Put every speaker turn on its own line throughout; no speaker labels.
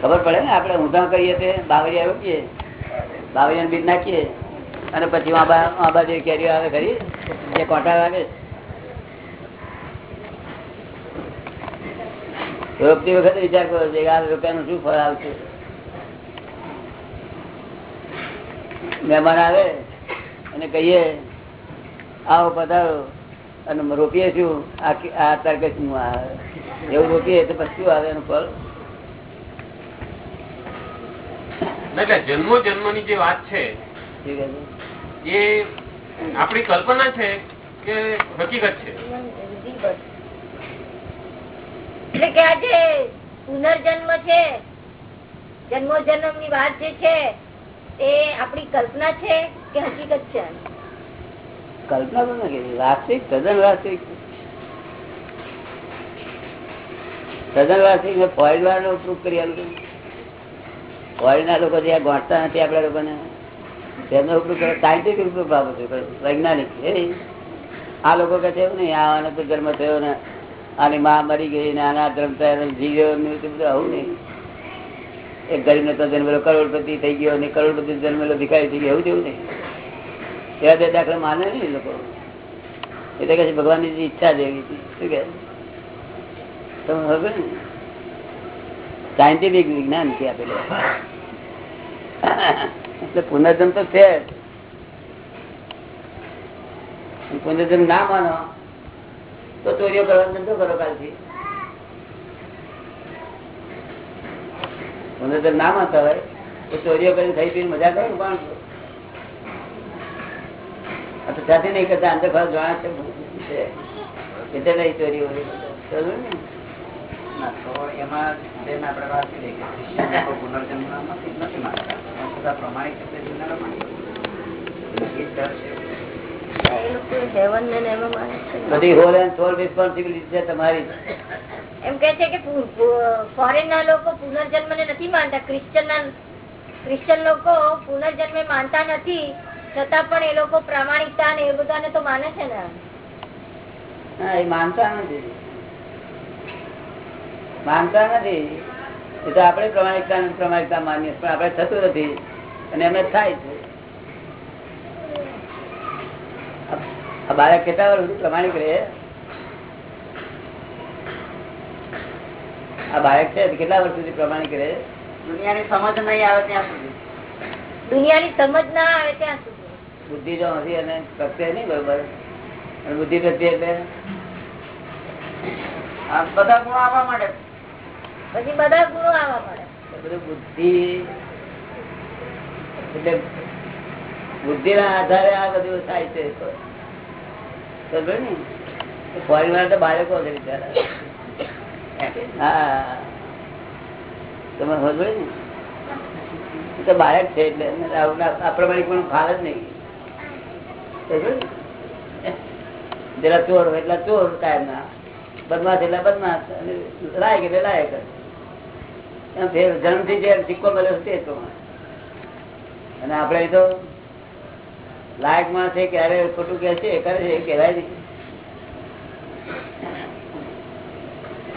ખબર પડે?
ને આપડે ઊંધા કરીએ તે બાવરિયા રોકીએ બાવરિયા બીજ નાખીએ, અને પછી આંબા કેરીઓ આવે ખરી, જે કોટા આવે રોપતી વખતે વિચાર કરો છે આ રોકાનું શું ફળ આવશે. મહેમાન આવે અને કહીએ, આવો પધારો. અને રોપીએ છું. આ આ શું આવે એવું રોપીએ તો પછી આવે એનું ફળ?
એટલે જન્મો જન્મની જે વાત છે એ આપણી કલ્પના છે કે હકીકત છે?
એટલે કે આજે પુનર્જન્મ છે જન્મો જન્મની વાત જે છે એ આપણી કલ્પના છે કે હકીકત છે?
કલ્પના તો નથી વાસ્તવિક, તદ્દન વાસ્તવિક. તદ્દન વાસ્તવિક મેં ફોરેન વાળાનો પ્રૂફ કરી આલું ફોરેન લોકો જે આ ગોઠતા નથી આપડા લોકોને. તેમનો કરો સાયન્ટિફિક ઉપયોગ બાબત વૈજ્ઞાનિક એ. આ લોકો કહે છે નહીં આવાનો તો જન્મ થયો ને, આની માં મરી ગઈ ને, આના ધર્મ થયા જીવ્યો ને બધું આવું નહીં. એક ગરીબ ને તો જન્મેલો કરોડપતિ થઈ ગયો ને, કરોડપતિ જન્મેલો ભિખારી થઈ ગયો, એવું જેવું નહીં. એવા બે દાખલા માને નહીં લોકો. એટલે કે ભગવાનની ઈચ્છા જેવી હતી શું કે તમે હવે ને? સાયન્ટિફિક વિજ્ઞાન છે આપેલું. એટલે પુનર્જન્મ તો છે. પુનર્જન્મ ના માનો, તો ચોરીઓ કરવાનો ધંધો કરો કાલથી. પુનર્જન્મ ના માનતા હોય, તો ચોરીઓ કરી થઈ પીને મજા કરો ને પણ. આ નહીં કરતા અંદર ખાસ જાણે છે એટલે નહીં ચોરી હોય?
એમાં આપણે વાત કરીએ કે નથી માનતા. છતાં પ્રમાણિક.
બધી હોલ એન્ડ સોલ રિસ્પોન્સિબિલિટી છે તમારી.
એમ કે છે કે ફોરેન ના લોકો પુનર્જન્મ ને નથી માનતા. ક્રિશ્ચન ના ક્રિશ્ચન લોકો પુનર્જન્મ માનતા નથી. છતાં પણ એ લોકો પ્રામાણિકતા ને એ બધાને તો માને છે ને
હા એ માનતા નથી. માનતા નથી. એ તો આપણે પ્રમાણિકતા પ્રમાણિકતા માનીએ પણ આપણે થતું નથી. અને એમને થાય છે. આ- બાળક કેટલા વર્ષ સુધી પ્રમાણિક રહે? આ બાળક છે કેટલા વર્ષ સુધી પ્રમાણિક રહે?
દુનિયાની સમજ નહીં આવે ત્યાં સુધી.
દુનિયાની સમજ ના આવે ત્યાં સુધી
બુદ્ધિ જો નથી અને પ્રત્યે નહીં બરોબર. અને બુદ્ધિ પ્રત્યે એટલે
આ બધા ગુણો આવવા માટે
પછી બધા ગુણો આવવા
માટે બધું બુદ્ધિ એટલે બુદ્ધિ ના આધારે આ બધું થાય છે. ખબર ને? ફોરેન તો બાળકો છે બિચારા. હા. તમે ખબર ને? તો બાળક છે એટલે આપણે આવું આ પ્રમાણે પણ ફાર જ નહીં. જરા ચોર હોય એટલા ચોર કાયમ ના બદમાશ એટલા બદમાશ લાયક એટલે લાયક જન્મથી જે સિક્કો મળ્યો તે પ્રમાણે. અને આપણે તો લાયકમાં છે ક્યારે ખોટું કે છે, કરે છે કહેવાય નહીં.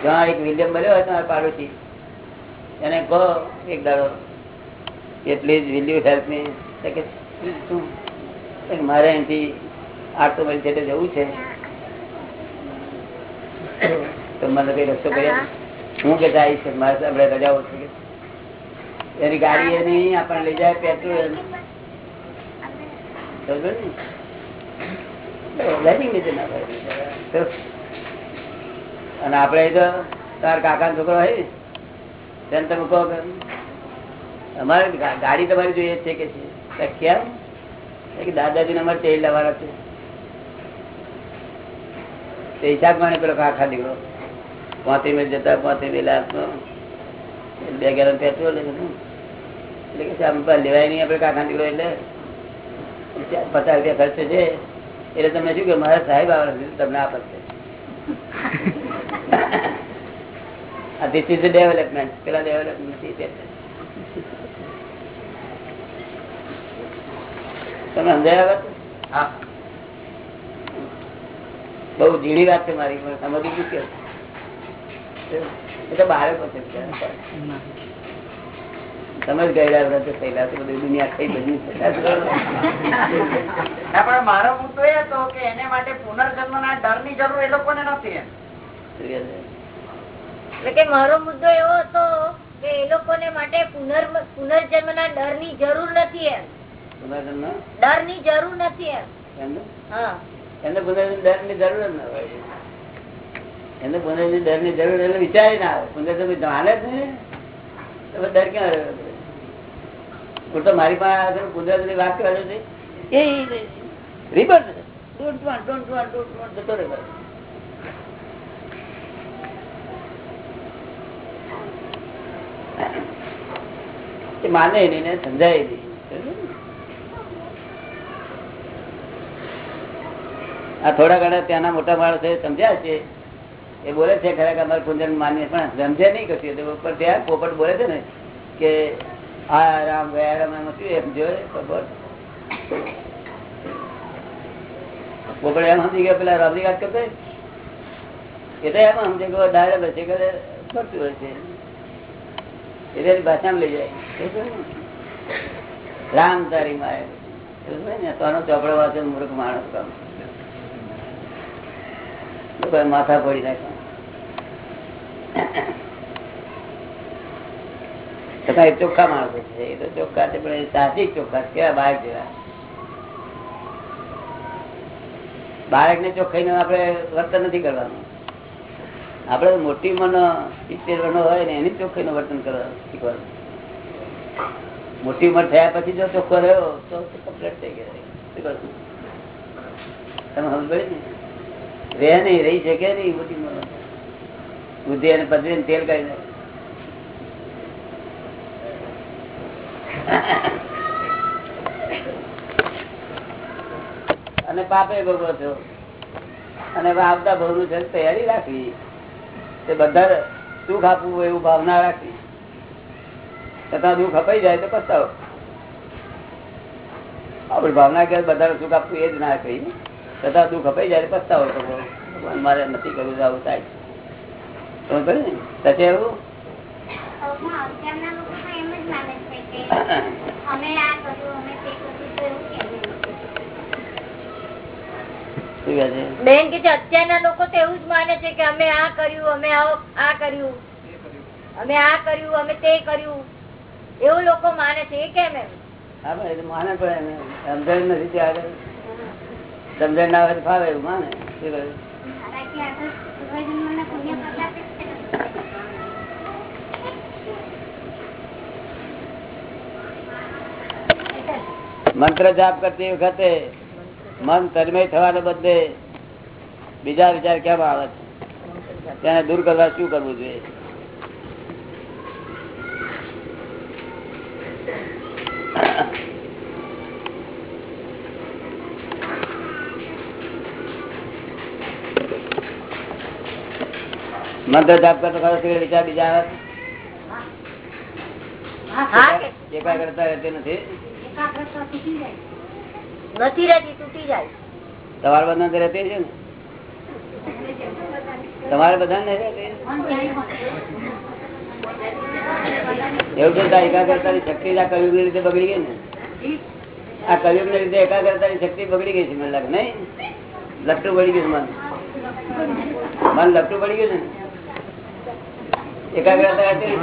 જ્યાં એક વિલિયમ મળ્યો હોય તમારા પાડોશી, એને કહો એક દાડો, એટલી જ વિલિયમ હેલ્પની શું મારે અહીંથી આઠસો માઇલ છેટે જવું છે. તો મને કઈ રસ્તો કર્યા હું. કે જાય છે મારે આપણે રજાઓ છે એની ગાડી એની આપણને લઈ જાય પેટ્રોલ ને? ના. અને આપણે તો તાર કાકા છોકરો હોય તેને તમે કહો કે અમારે ગાડી તમારી જોઈએ છે કે છે? કેમ? એ ના તેલ લેવાના છે. તે હિસાબમાં પેલો આખા દીકરો. પોતે મિનિટ જતા પાંત્રી મિનિટ બે ગેલન પેટ્રોલ એટલે કે આમ લેવાય નહીં આપડે કાકા દીકરો એટલે. પચાસ રૂપિયા ખર્ચે છે એટલે તમે શું કે, મારા સાહેબ આવે તમને આ પડશે ધીસ ઇઝ ડેવલપમેન્ટ પેલા ડેવલપમેન્ટ નથી તે. તમે સમજાયા વાત બઉ ઝીણી વાત છે મારી સમજી સમજવું મુશ્કેલ એ તો બાળકો છે બિચારા. તમે જ ગયેલા વ્રત થયેલા તો બધી દુનિયા થઈ બધી
પણ મારો મુદ્દો એ હતો કે એને માટે પુનર્જન્મ ના ડરની જરૂર એ લોકોને નથી
એટલે કે મારો મુદ્દો એવો હતો કે એ લોકોને માટે પુનર પુનર્જન્મ ના ડરની જરૂર નથી એમ. ડરની જરૂર નથી એમ.
એમને
હા.
એમને પુનર્જન્મ દરની જરૂર જ ના હોય. એમને પુનર્જન્મ દરની જરૂર એટલે વિચારી ના આવે. પુનર્જન્મ જાણે જ નહીં. તો ડર ક્યાં હું તો મારી પાસે કુદરતની વાત કરે છે. એ રિબર્ટ don't want don't want don't want જતો રહે માને નહીં ને સમજાય નહીં. આ થોડા ઘણા ત્યાંના મોટા માણસો સમજ્યા છે. એ બોલે છે ખરેખર અમારે કુંજન માન્ય પણ સમજે નહીં કશું. ઉપર ત્યાં પોપટ બોલે છે ને કે આ રામ ગયા રામ એમ શું એમ જોયે પોપટ. એમ સમજી ગયા, પેલા રામની વાત કરતો એ તો એમ સમજે કે ડાયરે બચે કરે, ફરતું છે. એટલે ભાષામાં લઈ જાય? રામ તારી માય. ને તો ચોપડો વાંચે મૂર્ખ માણસ કામ લોકો માથા પડી નાખે. છતાં એ ચોખ્ખા માણસો છે. એ તો ચોખ્ખા છે, પણ એ સાહસિક ચોખ્ખા કેવા બાળક જેવા. બાળક ને ચોખ્ખાઈ આપણે વર્તન નથી કરવાનું. આપડે મોટી મનો સિત્તેર વર્ષનો હોય ને એની ચોખ્ખાઈ નું વર્તન કરવાનું શીખવાનું. મોટી ઉંમર થયા પછી જો ચોખ્ખો રહ્યો, તો કમ્પ્લીટ થઈ ગયો. તમે સમજ ને? રહે નહીં, રહી શકે નહીં બુદ્ધિ બુદ્ધિ અને પદવી તેલ કરી અને પાપે ભોગવો છો. અને આવતા ભવનું છે તૈયારી રાખવી. તે બધા સુખ આપવું એવું ભાવના રાખવી. તથા દુઃખ અપાઈ જાય તો પસ્તાવો. આપડી ભાવના કે બધા સુખ આપવું એ જ ના કહી છતાં દુઃખ અપાઈ જાય પસ્તાવો ભગવાન મારે નથી કરવું આવું થાય ને એવું
બેન કે અત્યારના લોકો તો એવું જ માને છે કે અમે આ કર્યું અમે આ કર્યું અમે આ કર્યું અમે તે કર્યું એવું લોકો માને છે એ કેમ એમ
હા ભાઈ માને પણ એને સમજણ નથી આગળ સમજણ ના આવે ફાવે એવું માને. મંત્ર જાપ કરતી વખતે મન તન્મય થવાને બદલે બીજા વિચાર કેમ આવે છે? તેને દૂર કરવા શું કરવું જોઈએ? મંત્ર જાપ કરતો ખરો સિગરેટ વિચાર બીજા? એકાગ્રતા રહેતી નથી.
એકાગ્રતા
નથી રહેતી તૂટી જાય.
તમારે બધા રહેતી છે ને? તમારે બધા ને
મન ક્યાંય હોય.
એવું છે એકાગ્રતા ની શક્તિ આ કયુગની રીતે બગડી ગઈ ને. આ કયુગની રીતે એકાગ્રતાની શક્તિ બગડી ગઈ છે મને લાગે નહીં? લપટું પડી ગયું છે મન. મન લપટું પડી ગયું છે ને? એકાગ્રતા હતી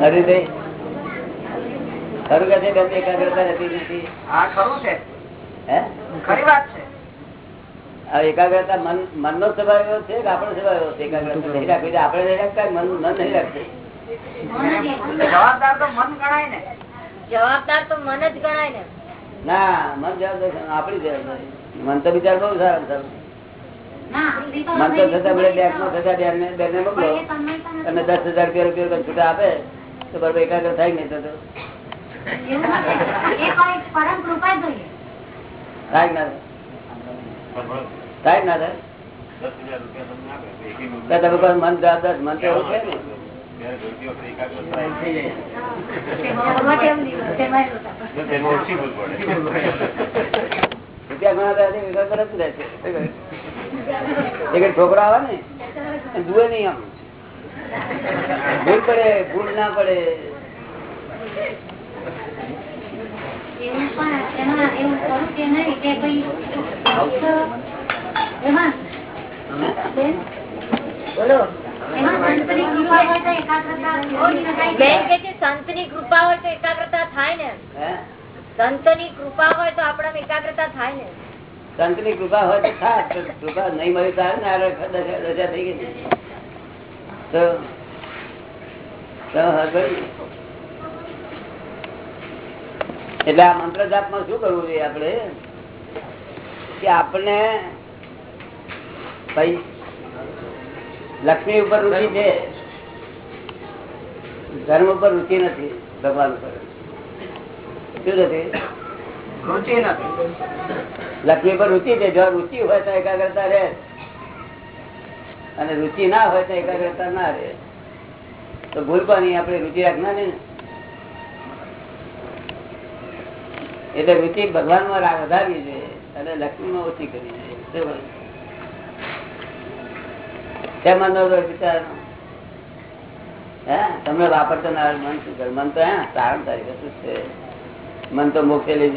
હરિદય ખરું કે છે એકાગ્રતા નથી?
હા ખરું છે.
હે?
ખરી વાત છે.
આ એકાગ્રતા મન મનનો સ્વભાવ એવો છે કે આપણો સ્વભાવ એવો છે? એકાગ્રતા નહીં રાખવી આપણે નહીં રાખતા મન મન નહીં રાખશે
જવાબદાર તો મન ગણાય ને.
જવાબદાર તો મન જ ગણાય ને.
ના મન જવાબદાર આપણી જવાબદારી. મન તો બિચાર બહુ સારા સારું
ના, હૃદયની
થતા બધે બેંકમાં થતા બેન ને ને મોકલો. અને દસ હજાર રૂપિયા રૂપિયા છૂટા આપે તો બરોબર એકાગ્ર થાય નહીં તો તો.
એવું નથી. એ કોઈ પરમ કૃપા જોઈએ.
થાય ના થાય? ના થાય?
દસ
તમે કહો મન મન તો એવું છે ને? રૂપિયા એક છોકરો આવે ને? જુએ નહીં આમ. ભૂલ પડે ભૂલ ના પડે.
એવું પણ એમાં એવું કે નહીં કે એમાં?
બોલો. બેન કે ની કૃપા હોય તો એકાગ્રતા થાય ને.
હે
સંતની કૃપા હોય તો આપણા એકાગ્રતા થાય ને.
સંતની કૃપા હોય તો કૃપા નહીં મળી એટલે આ મંત્ર જાપમાં શું કરવું જોઈએ આપણે? કે આપણે ભાઈ, લક્ષ્મી ઉપર રુચિ છે. ધર્મ ઉપર રુચિ નથી, ભગવાન ઉપર. શું
રુચિ નથી.
લક્ષ્મી પર રુચિ છે. જો રુચિ હોય તો એકાગ્રતા રહે. અને રુચિ ના હોય તો એકાગ્રતા ના રહે. તો ભૂલ કોની? આપણે રુચિ રાખના ને. એટલે રુચિ ભગવાનમાં વધારવી છે અને લક્ષ્મી માં ઓછી કરવી છે શું તમને વાપરતો મન શું કરે? મન તો હે સારણ તારી વસ્તુ છે. મન તો મોક્ષે લઈ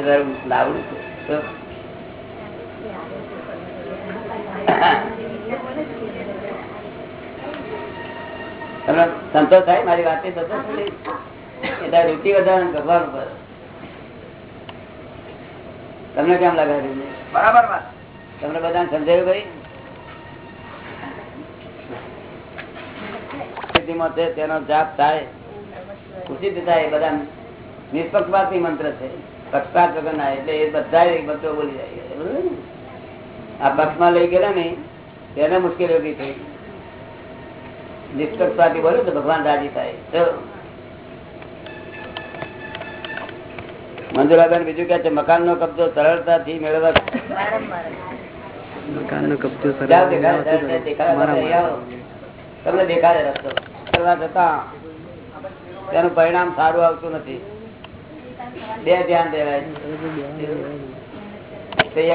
લાવડું છે. તમને સંતોષ થાય મારી વાતે સંતોષ થાય? વધારે ભગવાન ઉપર તમને કેમ લાગે છે?
બરાબર
તમને બધાને સમજાયું ભાઈ? સ્થિતિમાં છે તેનો જાપ થાય ખુશી થાય બધા નિષ્પક્ષપાતી મંત્ર છે. પક્ષપાત વગરના એટલે એ બધા મંત્રો બોલી જાય ને? આ પક્ષમાં લઈ ગયેલા ને તેને મુશ્કેલી ઊભી થઈ. નિષ્પક્ષપાતી બોલે તો ભગવાન રાજી થાય. તો મંજુરાબેન બીજું કે છે મકાન નો કબજો સરળતાથી મેળવવા
કબજો
દેખાડે. તમને રસ્તો. કરવા છતાં તેનું પરિણામ સારું આવતું નથી. બે ધ્યાન દેવાય.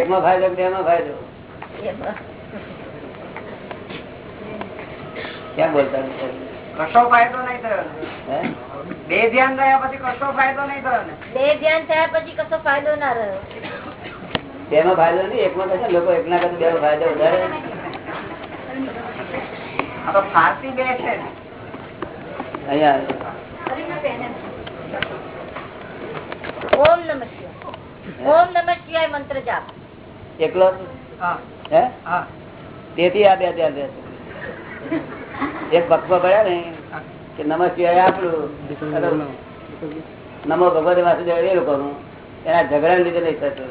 એક નો ફાયદો બે નો ફાયદો? ક્યાં બોલતા નથી?
કશો ફાયદો નહીં થયો? બે ધ્યાન થયા પછી કશો ફાયદો નહીં થયો ને.
બે ધ્યાન થયા પછી કશો ફાયદો ના રહ્યો.
બેમાં ફાયદો નહીં એકમાં કશા લોકો એકના કરતા બે ફાયદો વધારે
ફારસી બે છે ને.
અહીંયા
ઓમ નમઃ શિવાય. ઓમ નમઃ શિવાય મંત્ર જાપ.
એકલો?
હા.
હે?
હા.
તેથી આ બે ધ્યાન રહેશે એક પક્ષમાં પડ્યા ને કે નમઃ શિવાય આપણું. નમો ભગવતે વાસુદેવ એ લોકોનું એના ઝઘડા લીધે નહીં થતું?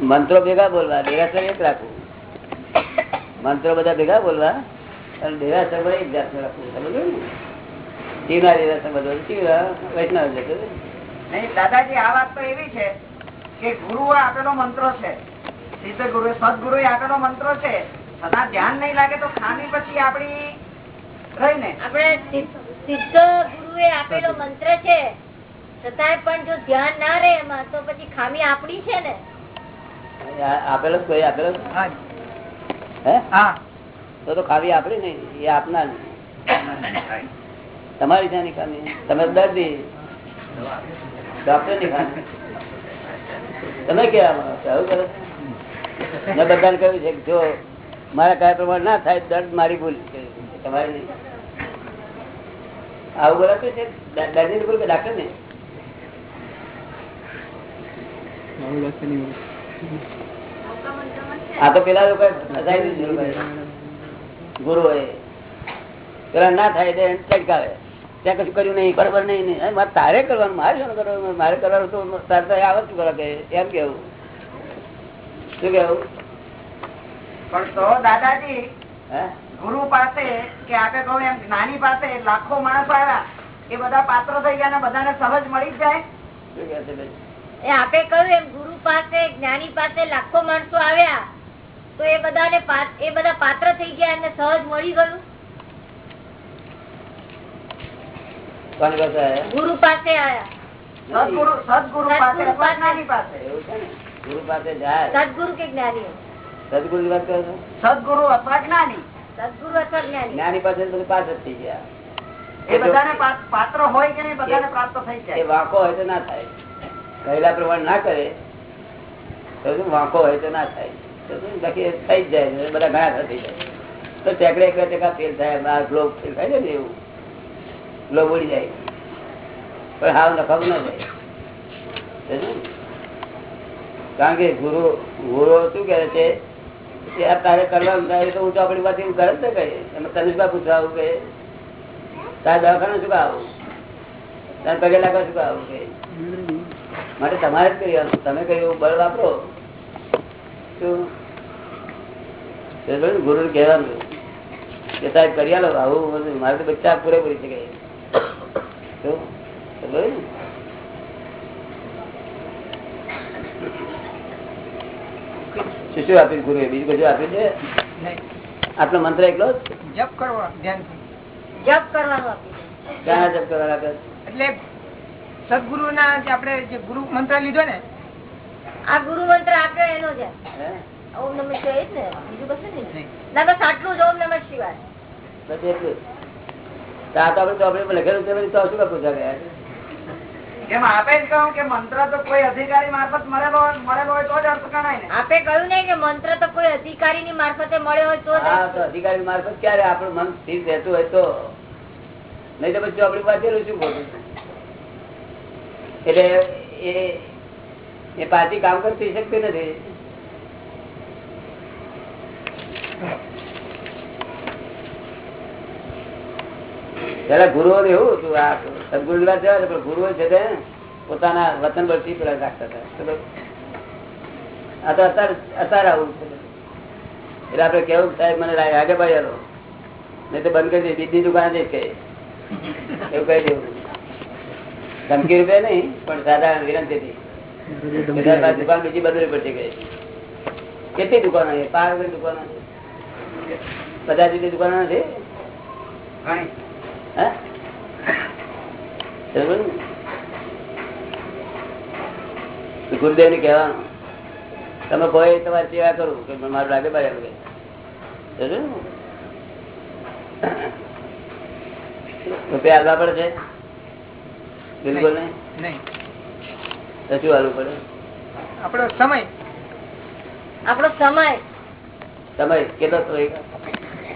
મંત્રો ભેગા બોલવા દેરાસર એક રાખવું. મંત્રો બધા ભેગા બોલવા અને દેરાસર એક જાતનું રાખવું. સમજો ને? શિવના દેરાસર બધો વૈષ્ણવ જતો
નહીં દાદાજી આ વાત તો એવી છે કે ગુરુએ આપેલો મંત્રો છે. સિદ્ધ ગુરુ સદગુરુએ આપેલો મંત્રો છે. છતાં ધ્યાન નહીં લાગે તો ખામી પછી આપણી રહી ને.
આપણે સિદ્ધ સિદ્ધ આપેલો મંત્ર છે. છતાંય પણ જો ધ્યાન ના રહે એમાં તો પછી ખામી આપડી છે ને.
આપેલો કોઈ આપેલો
હે.
હા? તો તો ખાવી આપડી ને એ આપનાર તમારી શાની ખામી. તમે દર્દી. ડોક્ટરની ખામી. તમે કેવા માંગો છો? આવું કરો. મેં બધાને કહ્યું છે કે જો મારા કયા પ્રમાણે ના થાય દર્દ મારી ભૂલ. તમારી આવું બોલાતું છે? દ- દર્દી ની ભૂલ કે ડાક્ટર ને આ તો પેલા લોકો ગુરુ હોય પેલા ના થાય એટલે ચટકાવે. ત્યાં કશું કર્યું નહીં બરોબર નહીં મારે તારે કરવાનું મારે શું કરવાનું? મારે કરવાનું તો તારે તો આવે શું કરો કે એમ કેવું? શું કેવું?
પણ તો દાદાજી ગુરુ પાસે કે આપે કહું એમ જ્ઞાની પાસે લાખો માણસ આવ્યા એ બધા પાત્રો થઈ ગયા ને બધાને સહજ મળી જાય.
શું કે છે
એ આપે કહ્યું એમ ગુરુ પાસે જ્ઞાની પાસે લાખો માણસો આવ્યા તો એ બધાને એ બધા પાત્ર થઈ ગયા એમને સહજ મળી ગયું.
કોણ કહે આયા?
ગુરુ પાસે આયા.
સદગુરુ સદગુરુ પાસે
સદગુરુ પાસે.
જ્ઞાની પાસે.
એવું છે ને? ગુરુ પાસે જાય.
સદગુરુ કે જ્ઞાની?
સદગુરુ વાત કરો છો?
સદગુરુ અથવા જ્ઞાની.
સદગુરુ અથવા જ્ઞાની?
જ્ઞાની પાસે બધું પાસ જ થઈ ગયા.
એ બધાને પાત્ર હોય કે નહીં બધાને પ્રાપ્ત થઈ
એ વાંકો હોય તો ના થાય. કહેલા પ્રમાણે ના કરે. તો વાંકો હોય તો ના થાય. બાકી થઈ જ જાય. બધા ઘણા થઈ જાય. તો ટેકડે એક ટકા ફેલ થાય ગ્લોબ ફેલ થાય ને એવું. ગ્લોબ ઉડી જાય. પણ હાવ નફાવું ના જાય. કારણ કે ગુરુ ગુરુ શું કહે છે? કે આ તારે કરવાનું થાય તો હું તો આપણી પાસે એવું કરે જ ને કહે એમાં તનિષભા પૂછવા આવું કે, તારે દવાખાનું શું આવું તારે પગે લાગવા શું આવું કે. માટે તમારે જ કરવાનું તમે કહ્યું, બળ વાપરો. શું? ગુરુ કહેવાનું કે, સાહેબ, કરી આલો. આવું મારે તો બચ્ચા પૂરેપૂરી છે કે. શું શું શું આપ્યું ગુરુએ બીજું કશું આપ્યું છે આટલો મંત્ર એકલો
જપ કરવો
જપ કરવાનો
ક્યાં જપ કરવાના
એટલે સદગુરુ ના આપણે જે ગુરુ મંત્ર લીધો ને
આ ગુરુ મંત્ર આપ્યો એનો છે.
હે?
ઓમ નમઃ શિવાય જ ને બીજું કશું નહીં.
નહીં.
ના બસ આટલું જ ઓમ નમઃ શિવાય.
બસ એટલું તો આપડે ચોપડી આપણે લખેલું છે તો શું પૂછવા ગયા
એમ આપે જ કહું કે મંત્ર તો કોઈ અધિકારી મારફત મળેલો મળેલો હોય તો જ અર્થ ગણાય ને.
આપે કહ્યું ને કે મંત્ર તો કોઈ અધિકારી ની મારફતે મળ્યો હોય તો
તો અધિકારી મારફત ક્યારે આપણું મન સ્થિર રહેતું હોય તો? નહીં તો પછી ચોપડી વાંચેલું શું ખોટું? એટલે એ એ પાર્ટી કામ કરતી શકતી નથી. પેલા ગુરુઓ એવું હતું આ સદગુરુ જવા દે, પણ ગુરુઓ છે તે પોતાના વતન પરથી પેલા રાખતા હતા. આ તો અત્યારે અત્યારે આવું છે. એટલે આપડે કેવું સાહેબ મને આગળ ભાઈ હાલો. નહીં તો બંધ કરી દે બીજી દુકાન જ કહે એવું કહી દેવું. ધમકી રૂપે નહીં પણ સાધારણ વિનંતી દુકાન બીજી બદલવી પડતી ગઈ. કેટલી દુકાનો છે? પાંચ દુકાનો છે? બધા જેટલી દુકાનો નથી? ગુરુદેવ ને કહેવાનું તમે કોઈ તમારી સેવા કરું કે મારું લાગે ભાઈ રૂપિયા હાલવા પડે છે બિલકુલ નહીં
નહીં
શું હાલવું પડે
આપણો સમય
આપણો સમય
સમય કેટલો સવાર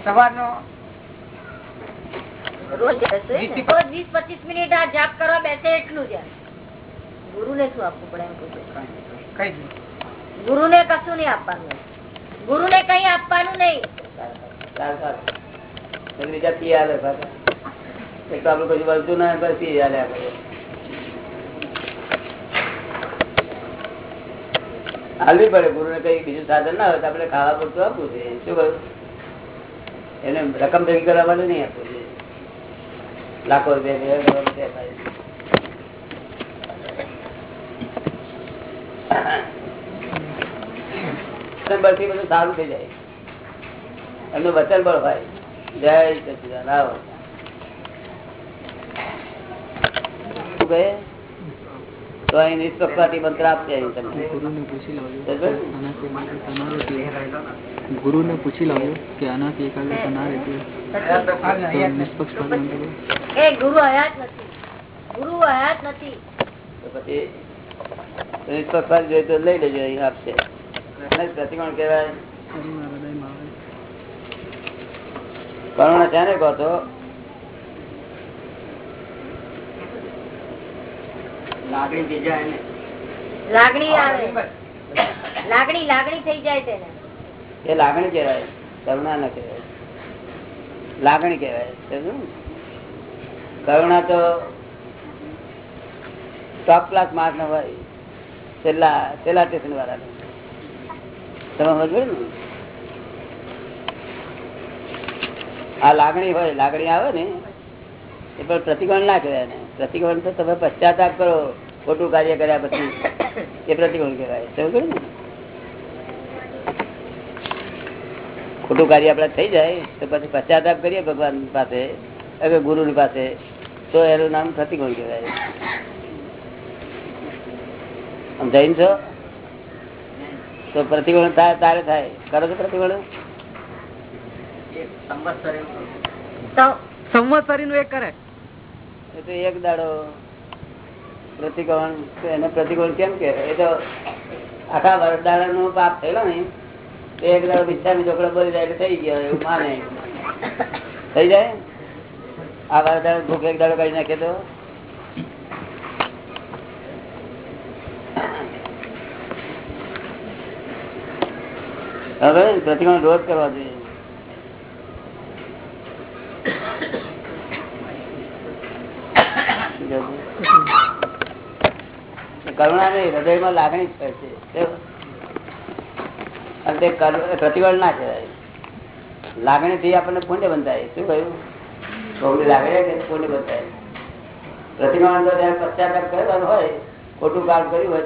સવારનો
રોજ બેસે ને. રોજ વીસ પચીસ મિનિટ આ જાપ કરવા બેસે એટલું જ ગુરુ ને શું આપવું પડે એમ પૂછે?
કઈ
ગુરુ ને કશું નહીં આપવાનું. ગુરુ ને કઈ આપવાનું નહીં.
સારું સારું એટલે બીજા પી હાલે એક તો આપણું કશું વળતું ના બસ પી હાલે આપણે. હાલવી પડે ગુરુ ને કઈ બીજું સાધન ના હોય તો આપણે ખાવા પૂરતું આપવું છે. શું કહ્યું? એને રકમ ભેગી કરાવવાનું નહીં આપવું છે. લાખો રૂપિયા બધું સારું થઈ જાય. એમનું વચન બળ ભાઈ જય સચિદાન આવો શું કહે? તો અહીં નિષ્પક્ષપાતી મંત્ર આપશે અહીં તમને
ગુરુને પૂછી લાવજો ગુરુને પૂછી લાવજો કે આનાથી એકાગ્રતા ના રહેતી તો મંત્ર
એ ગુરુ હયાત નથી. ગુરુ હયાત નથી.
તો પછી નિષ્પક્ષપાત જોઈએ તો લઈ લેજો અહીં આપશે. પ્રતિકોણ કહેવાય.
કરુણા
છે ને કહો તો
લાગણી થઈ જાય ને.
લાગણી આવે. લાગણી લાગણી થઈ જાય તેને.
એ લાગણી કહેવાય કરુણા ના કહેવાય. લાગણી કહેવાય કરુણા તો ટોપ ક્લાસ માર્ક નો હોય. છેલ્લા છેલ્લા સ્ટેશન વાળા તમે સમજો ને? આ લાગણી હોય લાગણી આવે ને એ પણ પ્રતિકોણ ના કહેવાય ને પ્રતિકોણ તો તમે પશ્ચાતાપ કરો ખોટું કાર્ય કર્યા પછી એ પ્રતિકોણ કહેવાય. શું ને? ખોટું કાર્ય આપણે થઈ જાય તો પછી પશ્ચાતાપ કરીએ ભગવાન પાસે હવે ગુરુ પાસે તો એનું નામ પ્રતિકોણ કહેવાય. આમ જૈન છો? તો પ્રતિકોણ થાય તારે થાય. કરો છો પ્રતિકોણ
સંવત્સરી નું એક કરે.
એક દાડો પ્રતિકોણ એને પ્રતિકોણ કેમ કે એ તો આખા વરદાડા નો પાપ થયેલો ને એક દાડો બિસ્સામી છોકરો બોલી જાય થઈ ગયો, એવું માને. થઈ જાય? આ વરદાડો ભૂખ એક દાડો કરી નાખે તો? હવે પ્રતિકોણ રોજ કરવા જોઈએ. કરુણા નહીં હૃદયમાં લાગણી છે? અને પ્રતિબળ ના કહેવાય લાગણી થી આપણને પુણ્ય બંધાય. શું કહ્યું? હોય, ખોટું કામ કર્યું હોય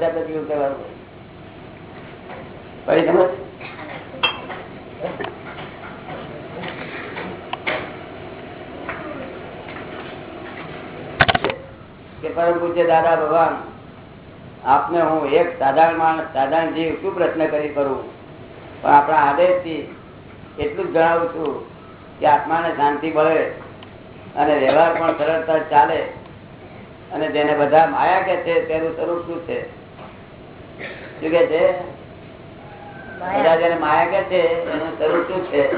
સમજ? કે પરમ પૂજ્ય દાદા ભગવાન આપને હું એક સાધારણ માણસ સાધારણ જીવ શું પ્રશ્ન કરી કરું? પણ આપણા આદેશથી એટલું જ જણાવું છું કે આત્માને શાંતિ મળે અને વ્યવહાર પણ સરળતા ચાલે અને જેને બધા માયા કે છે તેનું સ્વરૂપ શું છે? શું કે છે? બધા જેને માયા કે છે એનું સ્વરૂપ શું છે?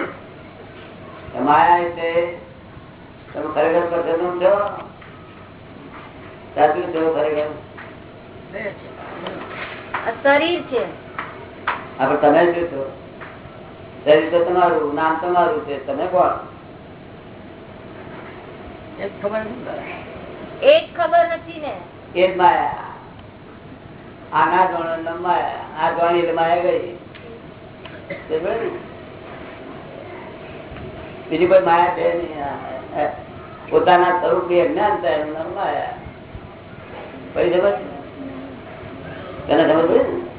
માયા છે તમે ખરેખર પ્રસન્ન છો? સાચું છો ખરેખર?
શરીર છે.
તમે શું છો શરીર તો તમારું નામ તમારું છે તમે કોણ
ખબર એક ખબર નથી ને.
એ માયા. આ ના જાણો માયા. આ જોણી એટલે માયા ગઈ. બીજી કોઈ માયા છે નહીં. પોતાના સ્વરૂપની થાય માયા. પછી સમજ તને ખબર પડી?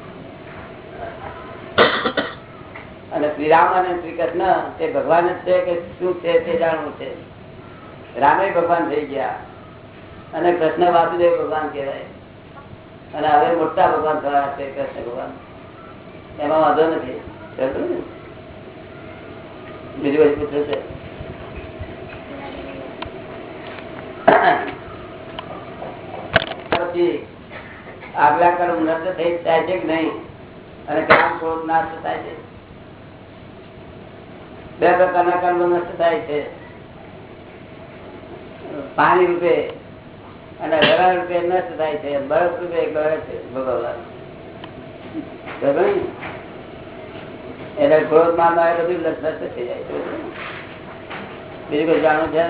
અને શ્રી રામ અને શ્રી કૃષ્ણ તે ભગવાન છે કે શું છે તે જાણવું છે? રામે ભગવાન થઈ ગયા. અને કૃષ્ણ વાસુદેવ ભગવાન કહેવાય. અને હવે મોટા ભગવાન થયા છે કૃષ્ણ ભગવાન. એમાં વાંધો નથી. બીજું બધું પૂછવું છે? પછી આગલા કર્મ નષ્ટ થઈ જાય છે કે નહીં? અને કામ ક્રોધ નાશ થાય છે? બે પ્રકારના કર્મ નષ્ટ થાય છે. પાણી રૂપે અને હવા રૂપે નષ્ટ થાય છે. બરફ રૂપે ગળે છે ભગવાન. એટલે ક્રોધમાં આવે બધું નષ્ટ થઈ જાય છે. બીજું કોઈ જાણવું છે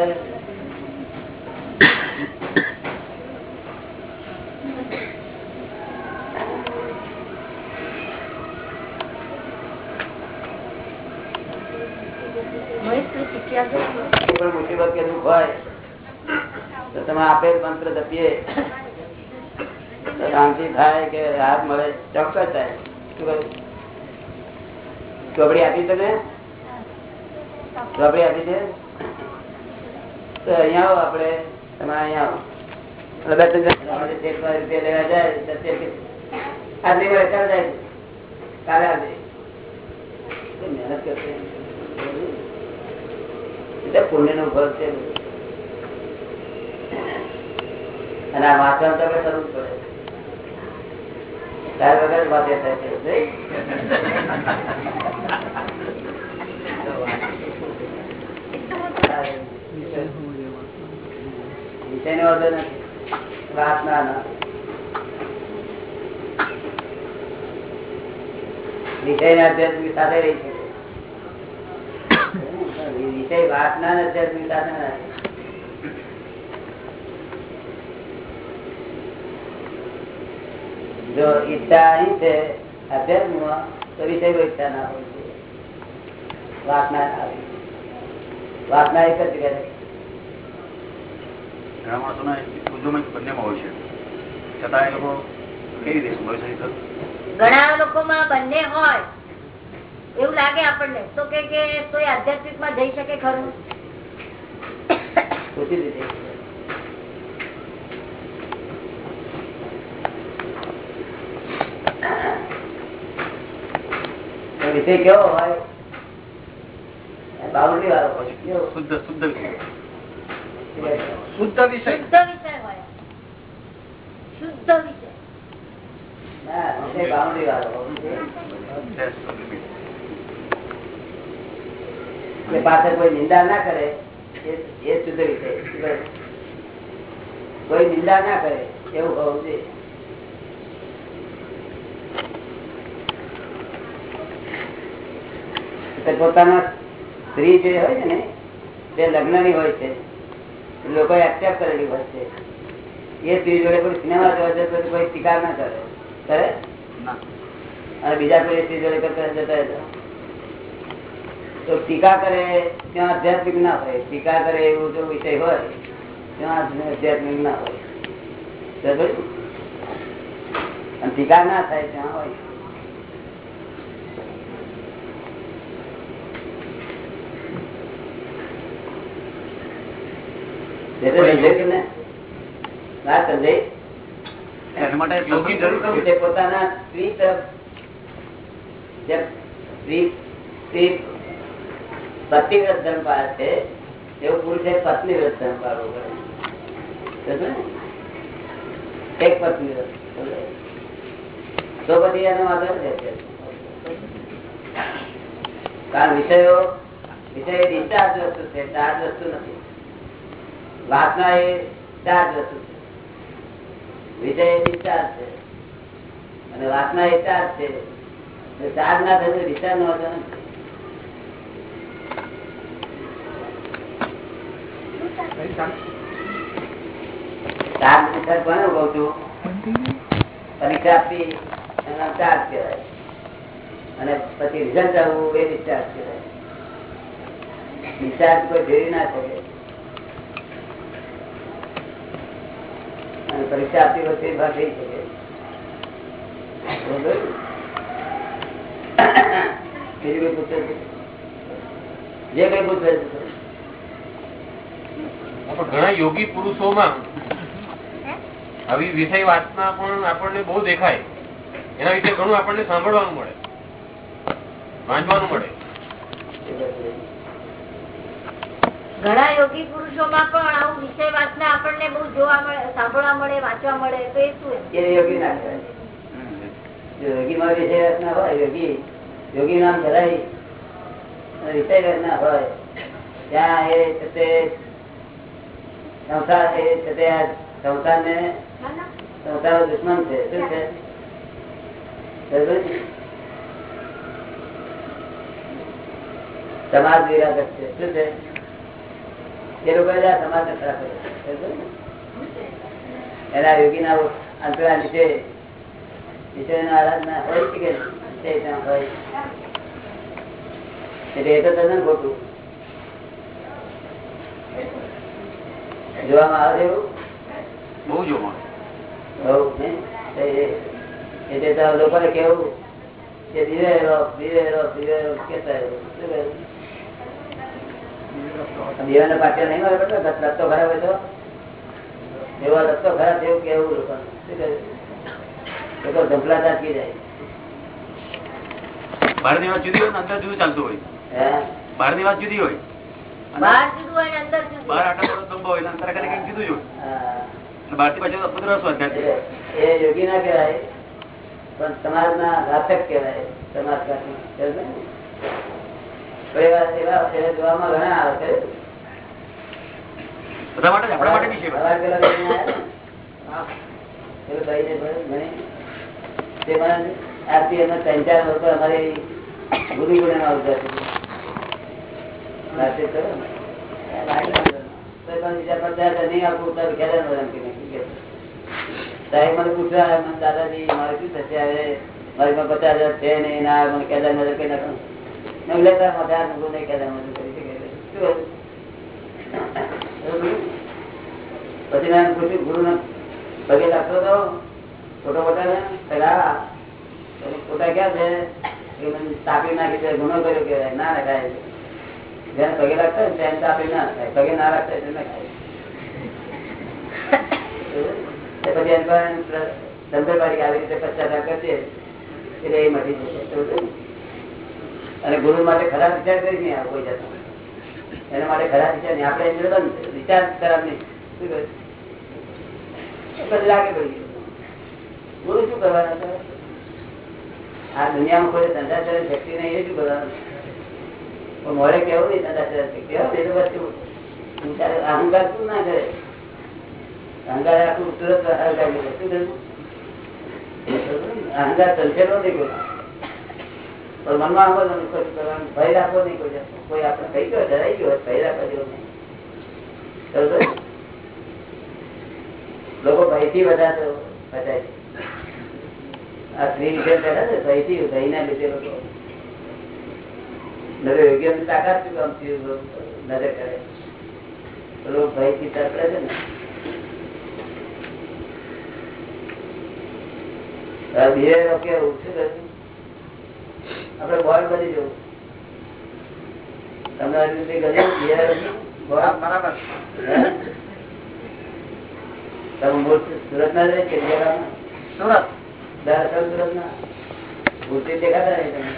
મહેશ તું શીખ્યા છો?
કોઈ પણ મુસીબત કે દુઃખ હોય તમે આપેલ મંત્ર જપીએ. શાંતિ થાય કે રાહત મળે, ચોક્કસ થાય? ચોપડી આપી તમે ચોપડી આપી છે? તો અહીંયા આવો આપણે. તમે અહીંયા આવો. પુણ્યનું ફળ જણ આપણે તેર પાંચ રૂપિયા લેવા જાય તો તેર કે- આજની મળે ચાલ જાય કાલે આવજે તો મહેનત કરશે એટલે પુણ્યનું ફળ છે અને આ વાંચન તો આપણે કરવું પડે ત્યાર વગર વાંચે થાય છે નથી. વાસના નો વિષય ના અધ્યાત્મિક સાથે રહી છે વિષય વાસના ને અધ્યાત્મિક સાથે ના રહે. જો ઈચ્છા અહીં છે અધ્યાત્મમાં તો વિષય ઈચ્છા ના હોય છે. વાસના ના આવે. વાસના એક જ કરે
ઘણા માણસોના ઉદ્યોગમાં બંનેમાં હોય છે. છતાં એ લોકો કેવી રીતે સંભળાવી શકે
ઘણા લોકોમાં બંને હોય. એવું લાગે આપણને. તો કે કે તોય આધ્યાત્મિકમાં જઈ શકે ખરું?
પૂછી દીધી વિષય કેવો હોય? બાઉન્ડ્રી વાળો હોય
શુદ્ધ શુદ્ધ વિષય.
શુદ્ધ વિષય.
શુદ્ધ વિષય હોય. શુદ્ધ વિષય.
ના, વિષય બાઉન્ડ્રી વાળો હોય.
Yes, limit.
કે પાછળ કોઈ નિંદા ના કરે એ એ શુદ્ધ વિષય. કોઈ નિંદા ના કરે એવું હોવું જોઈએ. પોતાના સ્ત્રી જે હોય છે ને તે લગ્નની હોય છે લોકો એક્સેપ્ટ કરેલી હોય છે. એ સ્ત્રી જોડે કોઈ સિનેમા જોવા જતો તો કોઈ શિકાર ના કરે. કરે? અને બીજા કોઈ સ્ત્રી જોડે કરતા જતા. તો ટીકા કરે ત્યાં આધ્યાત્મિક ના હોય. ટીકા કરે એવું જો વિષય હોય ત્યાં આધ્યાત્મિક ના હોય. અને ટીકા ના થાય ત્યાં હોય એટલે સમજાય કે ના? ના સમજાય
એના માટે સત્સંગ જરૂર કરવું.
એટલે પોતાના ધર્મ છે એવું પુરુષે પત્ની વ્રત ધર્મ પડે એક પત્ની વ્રત તો પછી એનો વાંધો નથી કારણ વિષયો વિષય ડિસ્ચાર્જ વસ્તુ છે ચાર્જ વસ્તુ નથી. વાસના એ ચાર્જ વસ્તુ છે. વિષય એ ડિસ્ચાર્જ છે. અને વાસના એ ચાર્જ છે. ચાર્જ ના થશે ડિસ્ચાર્જ નો હતો ચાર્જ ડિસ્ચાર્જ પરીક્ષા આપી એના ચાર્જ કહેવાય. અને પછી રિઝલ્ટ આવવું એ ડિસ્ચાર્જ કહેવાય. ડિસ્ચાર્જ કોઈ ફેરી ના શકે પરીક્ષા આપતી વખતે થઈ શકે. બીજું કઈ પૂછે જે કઈ પૂછે
ઘણા યોગી પુરુષોમાં આવી વિષય વાતના પણ આપણને બહુ દેખાય. એના વિશે ઘણું આપણને સાંભળવાનું મળે. વાંચવાનું મળે.
ઘણા યોગી પુરુષોમાં પણ આવું વિષય વાસના આપણને બહુ જોવા મળે, સાંભળવા મળે, વાંચવા મળે, તો એ શું
એ યોગી ના યોગી માં વિષય વાસના હોય, યોગી યોગી નામ ધરાય વિષય વાસના હોય, ત્યાં એ છે સંસાર, એ છે તે આ સંસારને સંસારનો દુશ્મન છે. શું છે? સમાજ વિરાગત છે. શું છે? એ લોકો જ ખરાબ કરે છે. સમજ્યો ને? એના અંતરા નીચે ઈશ્વરની આરાધના હોય છે કે હોય એટલે એ તો તદ્દન ખોટું જોવામાં આવે એવું
બહુ જોવા
બહુ ને? એ- એટલે લોકોને કેવું કે ધીરે રહો ધીરે રહો ધીરે રહો કેતા? દીવાના પાટિયા નહીં મારે બેટા રસ્તો ખરાબ હોય તો? રસ્તો ખરાબ કેવું? લોકો ધંપલાતા જાય.
બહારની વાત જુદી હોય ને અંદર જુદું ચાલતું હોય? બહારની વાત જુદી હોય.
બહાર જુદું હોય અંદર જુદું
બહાર આટલો બધો ધંબો હોય અંદર કઈ કઈ જુદું જ હોય. બહારથી પાછું અપુત્ર સ્વાધ્યાય
એ યોગી ના કહેવાય પણ સમાજના ઘાતક કહેવાય સમાજ સાહેબ મને પૂછ્યા દાદાજી મારે શું થશે? મારી પચાસ હજાર છે નહીં ના આવે, મને કેદાર કરી નાખો પછી મેં પૂછ્યું ગુરુ ને પગે લાગતો હતો ફોટો બતાવે પેલા ફોટા ક્યાં છે એ મને તાપી નાખી છે ગુનો કર્યો કે ના નખાય જેને પગે લાગતો હોય તેને તાપી ના થાય પગે ના હોય તેને ખાય પછી એમ પણ ધંધોબારી આવી રીતે પચાસ કરશે એટલે એ મટી જશે? અને ગુરુ માટે ખરાબ વિચાર કરી નહીં આ કોઈ જતો એના માટે ખરાબ વિચાર નહીં. આપણે એમ જોડે વિચાર ખરાબ નહીં. શું કહે લાગે પડી ગુરુ શું કરવાના આ દુનિયામાં કોઈ ધંધા કરે શક્તિ નહીં એ શું કરવાનું? મોડે કેવું નહીં ધંધા કરે શક્તિ હો, એ તો વસ્તુ. અહંકાર શું ના કરે? અહંકાર આખું તુરંત અહંકાર કરે. શું કરવું? અહંકાર ચલચેલો નહીં કોઈ પણ મનમાં આવો કોઈ કરવાનું ભય રાખવો નહીં કોઈ આપણે કઈ ગયો ડરાઈ ગયો ભય રાખવા જેવો? લોકો ભયથી બધા તો છે. આ સ્ત્રી વિશે છે, ભયથી ભયના લીધે લોકો તાકાત શું કામ થયું નજર કરે પેલો ભયથી છે ને કેવું શું કરશું? આપણે બોલ બની જવું તમને? બોર્ડ?
બરાબર.
તમે મૂળ સુરત ના રહે કે બીજા
સુરત.
દરઅસલ સુરત ના મૂર્તિ દેખાતા નહીં તમે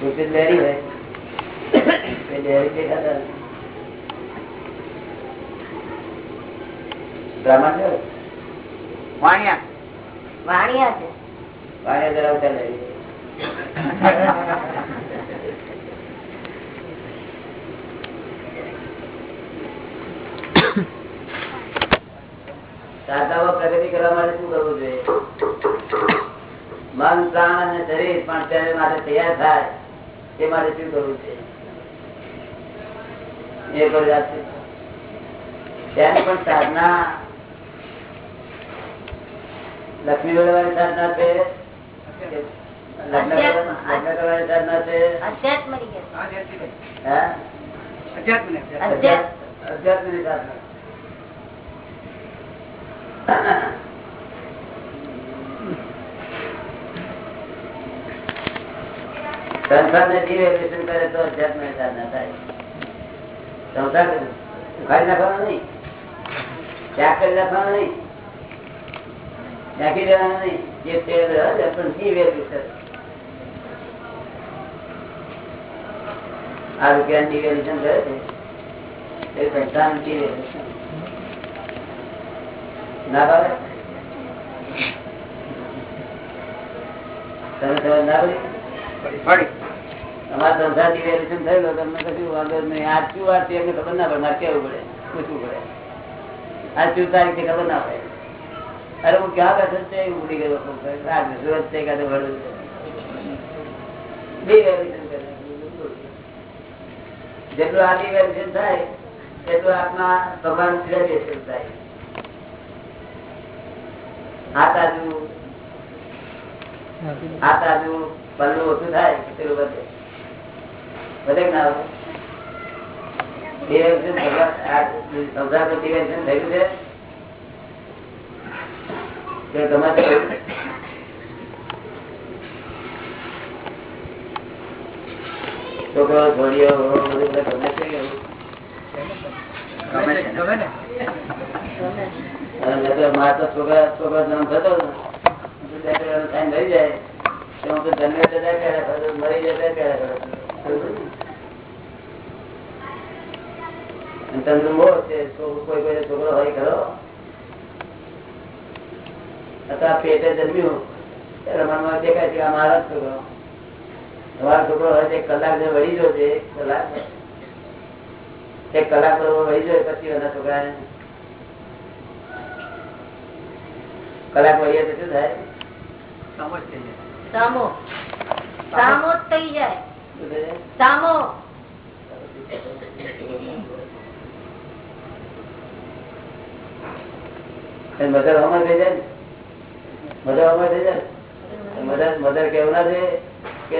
મૂર્તિ ડેરી હોય. એ ડેરી દેખાતા નહીં. બ્રાહ્મણ છે?
વાણિયા.
વાણિયા છે.
પાણી ધરાવતા નહીં શું કરવું છે એ પણ સાધના. લક્ષ્મી મેળવવાની સાધના છે. કે
ને
ડિવેલ્યુશન કરે તો અધ્યાત્મ સાધના થાય. સંસાર ઉખાડી નાખવાનો નહીં. ત્યાગ કરી નાખવાનો નહીં. નાખી દેવાનો નહીં. રહે આ રૂપિયા ડિવેલ્યુશન કરે છે? એ સંસાર ડિવેલ્યુશન ના ભાવે? તમે ખબર ના અમારા ડિવેલ્યુશન થયેલો તમને કશું વાંધો નહીં. આ શું વાત છે એમને ખબર ના પડે મારે કેવું પડે પૂછવું પડે. આ શું તારીખ ખબર ના પડે. અરે હું ક્યાં બેઠો છે ઉડી ગયો સુરત છે કાં તો કરે. જેટલું આ devaluation થાય એટલું આત્મા ભગવાન graduation થાય. આ તાજુ આ તાજુ પલ્લું ઓછું થાય પેલું બધે. બધે ના વધે Devaluation ભગવાન આ સંસારનું devaluation થયું છે કે છોકરો છોડીઓ ગમે તે
છે.
ગમે ને?
મારા છોકરા જન્મ થતો જાય. તો જતા જાય મરી જતા ખરો. અને મોહ છે કોઈ કોઈ છોકરો હોય ખરો? અથવા પેટે જન્મ્યું. ત્યારે મનમાં દેખાય છે આ મારા છોકરો. તમારો છોકરો હોય તો એક કલાક જે વળી ગયો છે કલાક. એક કલાક બરોબર વળી જાય પછી એના છોકરાને. કલાક વળીએ તો શું થાય?
સમજ થઈ જાય.
સામો. સામો જ થઈ જાય. સામો.
મગર હમણાં થઈ જાય ને? મધર અમર જાય? મધર મધર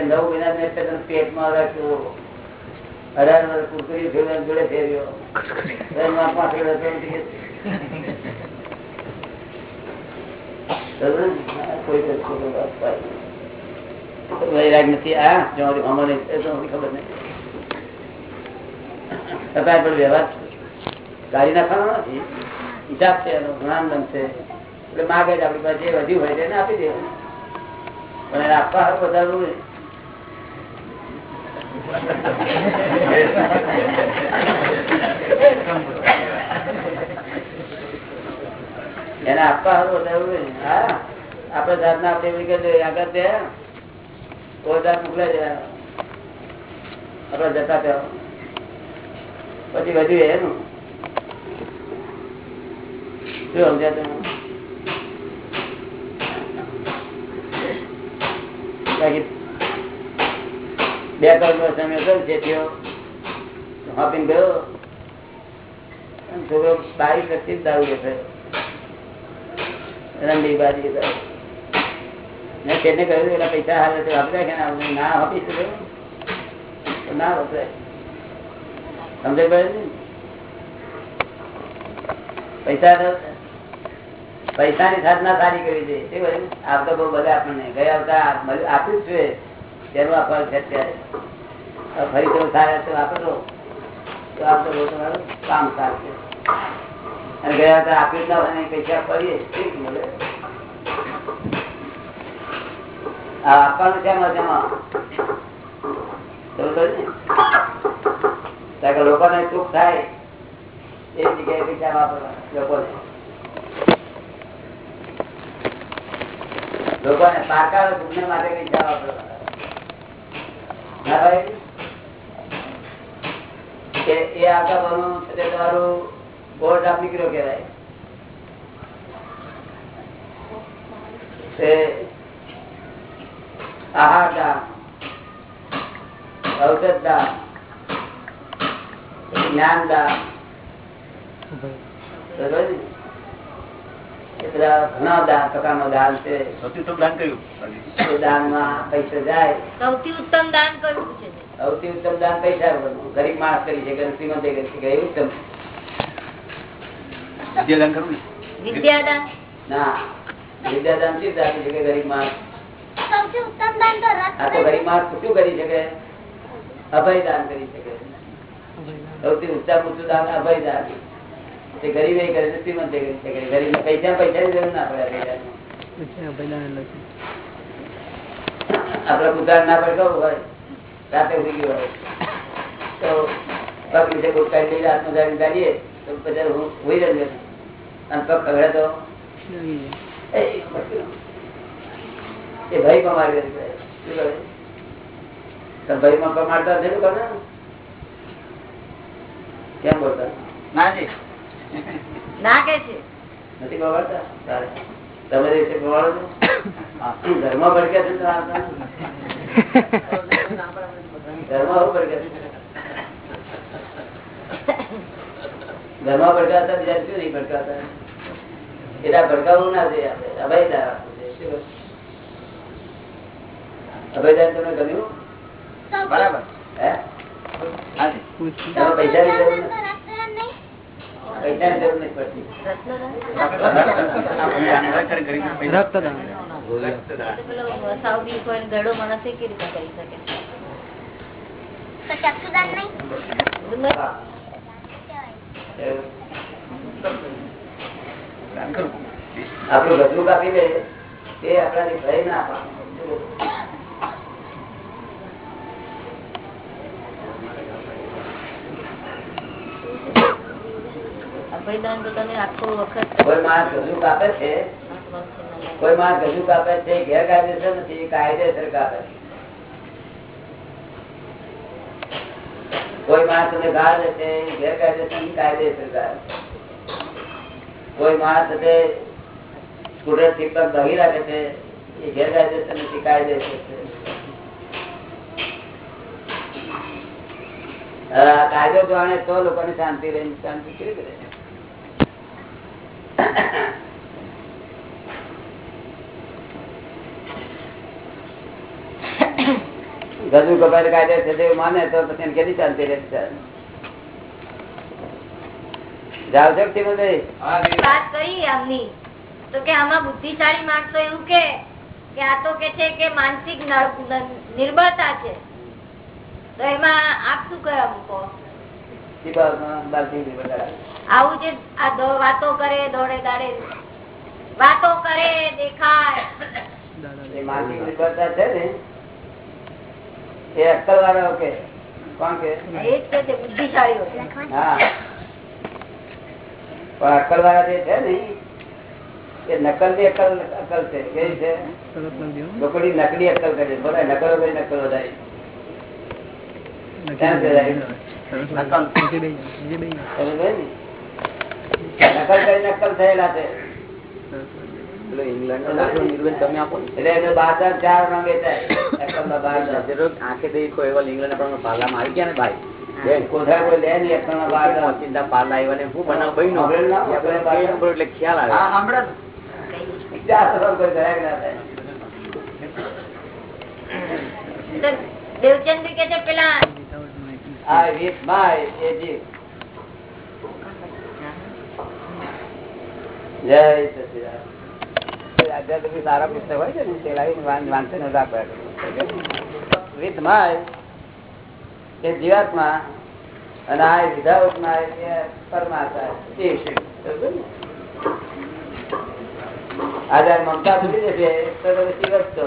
નવ મહિના મેં તને પેટમાં રાખ્યો? અઢાર વર્ષ કુરકુરી ફેરવ્યા જોડે ફેર્યો. વૈરાગ નથી. આ અમર ખબર વ્યવહાર કાઢી નાખવાનો નથી. હિસાબ છે, એનો ગુણાનંદ છે. એટલે માગે જ આપણી પાસે વધ્યું હોય તેને આપી દેવું. પણ એને આપવા હારું વધારવું એને આપવા હારું વધારવું હા આપડે જાત ના આપડે એવી આગળ તે કોઈ જાત મોકલે છે. આપડે જતા ત્યાં. પછી વધ્યું એનું. શું સમજ્યા તમે બાકી બે કરોડ નો સમય હતો છે થયો હોપીને ગયો. અને છોકરો બાવીસ વ્યક્તિ દારૂ થયો રંડી બાજી મેં તેને કહ્યું એના પૈસા હાલે તો વાપરાય કે ના? વાપરાય? ના આપી શકે. તો ના વપરાય સમજાય પડે ને? પૈસા પૈસાની સાધના સારી કરી છે તે બધું આપતો બહુ બધા આપણને ગયા આવતા આપ્યું છે. તેનું આ ફળ છે અત્યારે. ફરી તો સારા છે વાપરો તો. આપતો બહુ તમારું કામ સારું છે. અને ગયા હતા આપ્યું ના હોય પૈસા ફરીએ ઠીક મળે. હા આપવાનું છે મજામાં લોકોને સુખ થાય, એ જગ્યાએ પૈસા વાપરવા લોકોને. લોકોને પાકા દુઃખને માટે કઈ વાપરવા ના કે એ છે તે તમારું બોર્ડ આપ નીકળ્યો કહેવાય. તે આહાર દાન ઔષધ જ્ઞાન ઘણા દાન પ્રકારનો દાન છે.
સૌથી ઉત્તમ દાન કર્યું
એ દાનમાં પૈસા જાય.
સૌથી ઉત્તમ દાન કયું છે?
સૌથી ઉત્તમ દાન પૈસા ગરીબ માણસ કરી શકે અને કરી શકે. ઉત્તમ.
વિદ્યાદાન કરવું
વિદ્યાદાન?
ના. વિદ્યાદાન શી રીતે આપી શકે ગરીબ માણસ.
સૌથી ઉત્તમ દાન તો
આ તો ગરીબ માણસ શું કરી શકે. અભય દાન કરી શકે. સૌથી ઉત્તમ ઉત્તમ દાન અભય દાન તે ગરીબે કરે છે શ્રીમંતે કરી શકે ગરીબ પૈસા પૈસાની જરૂર ના પડે આપડે કુતરા ના પડતો હોય. રાતે ઉડી ગયો હોય. તો પગ નીચે કુતરા લઈ રાતનો જાળી ગાડીએ તો પછી હું હોઈ રહ્યો અને પગ ખગડે તો એ ભાઈ કમાડી શું ભાઈ માં કમાડતા થયું કેમ બોલતા?
ના જી.
ના કે છે.
નથી તમે છો છે? છે ભડકાતા બીજા શું નહીં ભડકાતા? એટલા ભડકાવું ના જોઈએ આપણે. અભયદાન આપવું. શું? અભયદાન ગમ્યું?
બરાબર.
હે?
હા
પૈસાની પડતી
રક્તદાન
રક્તદાન
તો કોઈ ગળો માણસ એ કેવી રીતે કરી શકે
તો ચક્ષુદાન નહીં
હા. એવું.
દાન કરવું
આપણું ગજરું કાપી લે તે આપણાથી ભય ના પામે.
અભયદાન તો આખો વખત.
કોઈ માણસ ગજરું કાપે છે? કોઈ માણસ ગજુ કાપે છે? ગેરકાયદેસર. કોઈ માણસ તમને ગાળ દે છે? કોઈ માણસ તે સ્કૂટરથી પર રાખે છે? એ ગેરકાયદેસર નથી, કાયદેસર છે. કાયદો જાણે તો લોકોને શાંતિ રહી, શાંતિ કેવી રહે? ગજુ કપાય કાયદે છે તે માને તો પછી એને કેટલી શાંતિ રહેશે જાવ કે મને
વાત કરી આમની તો કે આમાં બુદ્ધિશાળી માણસો એવું કે કે આ તો કે છે કે માનસિક નિર્બળતા છે. તો એમાં આપ શું કહેવા મૂકો
બધા
આવું જે આ દો- વાતો કરે દોડે દાડે. વાતો કરે દેખાય.
એ માનસિક નિર્ભરતા છે ને એ અક્કલ વાળો કે કોણ હા પણ અક્કલ વાળા જે છે ને એ નકલની અક્કલ અક્કલ છે. કેવી છે? લોકોની નકલી અક્કલ કરે છે. બધા નકલો કરી નકલ વધારે નકલ કરી નકલ થયેલા છે.
તરત કે છે
એટલે એને બાર હજાર ચારમાં વેચાય અક્કલમાં બાર હજાર. કોઠા કોઈ લે નહીં અક્કલમાં બાર હજાર.
હા સાંભળે
ચાર હજાર કોઈ ગ્રાહક ના થાય.
તો દેવચંદ્ર કે છે પેલા
Without making
આ રીત માય એ જીવ જય સચિદાનંદ. આધ્યાત્મિક સારા પુસ્તક હોય છે ને તે લાવીને માય એ જીવાત્મા અને આ વિધાવત માય પરમાત્મા એ મમતા ભૂલી જશે તો તમે જીવતો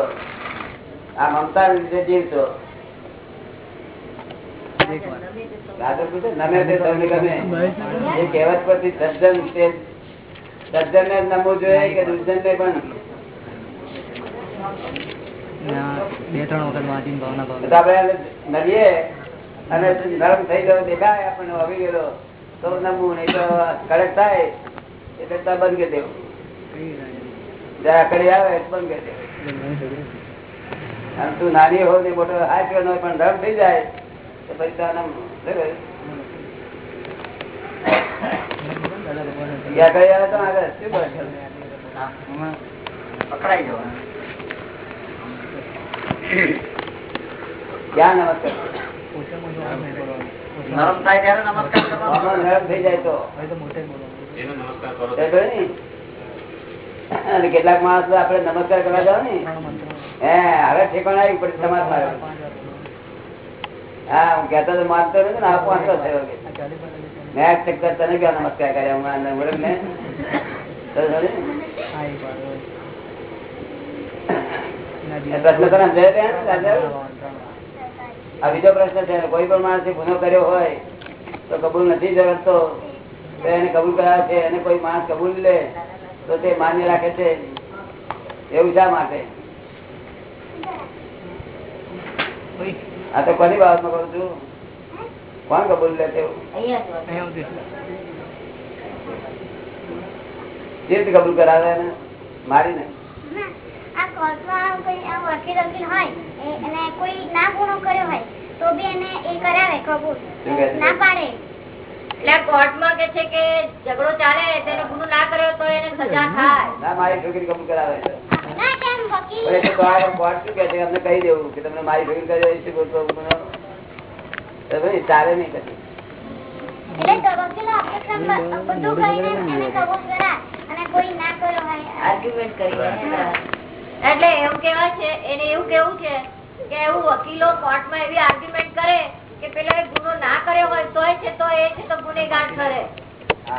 આ મમતા લીધે પૂછે, નમે તે તમને ગમે એ કહેવત પરથી સજ્જન સજ્જન ને નમવું જોઈએ કે દુર્જન ને પણ?
બે ત્રણ વખત વાંચી ભાવના ભાવ.
નડીએ અને નરમ થઈ ગયો દેખાય આપણને આવી ગયેલો. તો નમવું નહીં તો કડક થાય એટલે તો બંધ કરી દેવું. જરા કડી આવે બંધ કરી દેવું. અને તું નાની હોય ને મોટો હાથ પણ નરમ થઈ જાય તો પછી તો આનમ શું કરે?
દાદા ભગવાન
એ અકડી આવે તો આગળ શું કરે
પકડાઈ જવાનું.
ક્યાં નમસ્કાર.
નરમ થાય ત્યારે કરવાનો.
નરમ થઈ જાય તો. કેટલાક માણસ આપડે નમસ્કાર કરવા જાવ ને. હે હવે ઠેકાણા આવી પડે
સમાજમાં.
હા હું કેતો તો માનતો નથી ને આ પાંચસો થયો મેં આજ તને ક્યાં નમસ્કાર કર્યા હું આને ઓળખ ને?
આ
બીજો પ્રશ્ન છે કોઈ પણ માણસે ગુનો કર્યો હોય તો કબૂલ નથી જરતો એને કબૂલ કરાવે છે એને કોઈ માણસ કબૂલ લે તો તે માન્ય રાખે છે. એવું શા માટે? આ તો કોની બાબતમાં કરું છું? કોણ કબૂલ લે તેવું
અહીંયા જ
કબૂલ કરાવે ને
કોર્ટમાં કોઈ આ વકીલ વકીલ હોય એ- અને કોઈ ના ગુનો કર્યો હોય તો બી એને એ કરાવે કબૂલ.
શું કહે છે?
ના પાડે.
એટલે આ કોર્ટમાં કે છે કે ઝઘડો ચાલે તેને ના કર્યો તો એને સજા થાય.
ના મારી છોકરી કબૂલ કરાવે છે.
ના કેમ વકીલ
પણ એ તો આ કોર્ટ શું અમને કહી દેવું કે તમને મારી છોકરી કર્યો એ શું બોલતો ગુનો? તો ભાઈ ચાલે નહીં
એટલે તો બ-
આર્ગ્યુમેન્ટ એવું કેવાય છે એને એવું કેવું છે કે એવું વકીલો કોર્ટમાં એવી આર્ગ્યુમેન્ટ કરે કે પેલો એ ગુનો ના કર્યો હોય તોય છે તો એ છે તો ગુનેગાર કરે.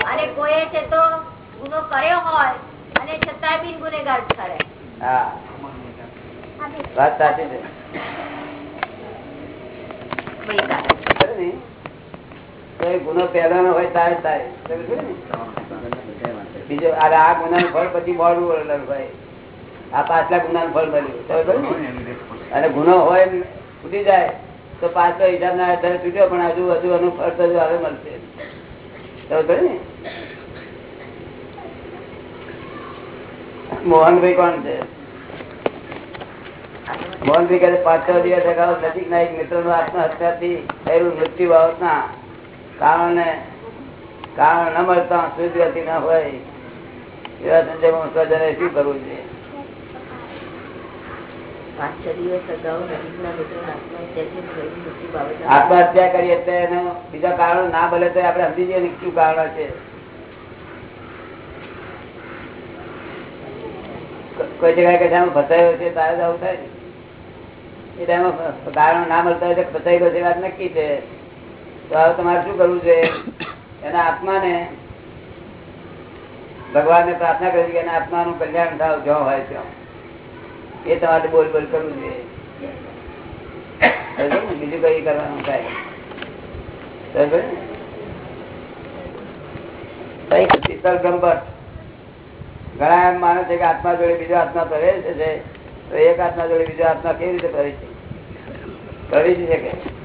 અને કોઈ છે તો ગુનો કર્યો હોય અને છતાંય બિન ગુનેગાર
હા. વાત સાચી છે. ગુનો હોય તારે? અને ગુનો હોય ઉઠી જાય, તો પાછો હિસાબ ના આધારે છૂટ્યો પણ હજુ હજુ એનું ફળ હજુ હવે મળશે. સમજ ને? મોહનભાઈ કોણ છે? મોહનભાઈ કહે પાંચ છ દિવસ અગાઉ નજીક ના એક મિત્રનું આત્મહત્યાથી થયેલું મૃત્યુ બાબતના કારણે કારણ ન મળતા ગતિ ન હોય એવા સંજયમાં સ્વજને શું કરવું
છ
આત્મહત્યા કરીએ તો એનો બીજા કારણો ના ભલે તો આપણે સમજી જઈએ શું કારણો છે કોઈ જગ્યાએ કે ફસાયો છે તારે જ આવું થાય. એ ટાઈમે કારણો ના મળતા હોય તો ગયો વાત નક્કી છે. તો હવે તમારે શું કરવું છે? એના આત્માને, ભગવાનને પ્રાર્થના કરી કે એના આત્માનું કલ્યાણ થાવ જો હોય ત્યાં. એ તમારે બોલ બોલ કરવું જોઈએ બીજું કઈ કરવાનું થાય? શીતળ ગંભટ ઘણા એમ માને છે કે આત્મા જોડે બીજો આત્મા પ્રવેશ છે. તો એક આત્મા જોડે બીજા આત્મા કેવી રીતે પ્રવેશ? કરી શકે?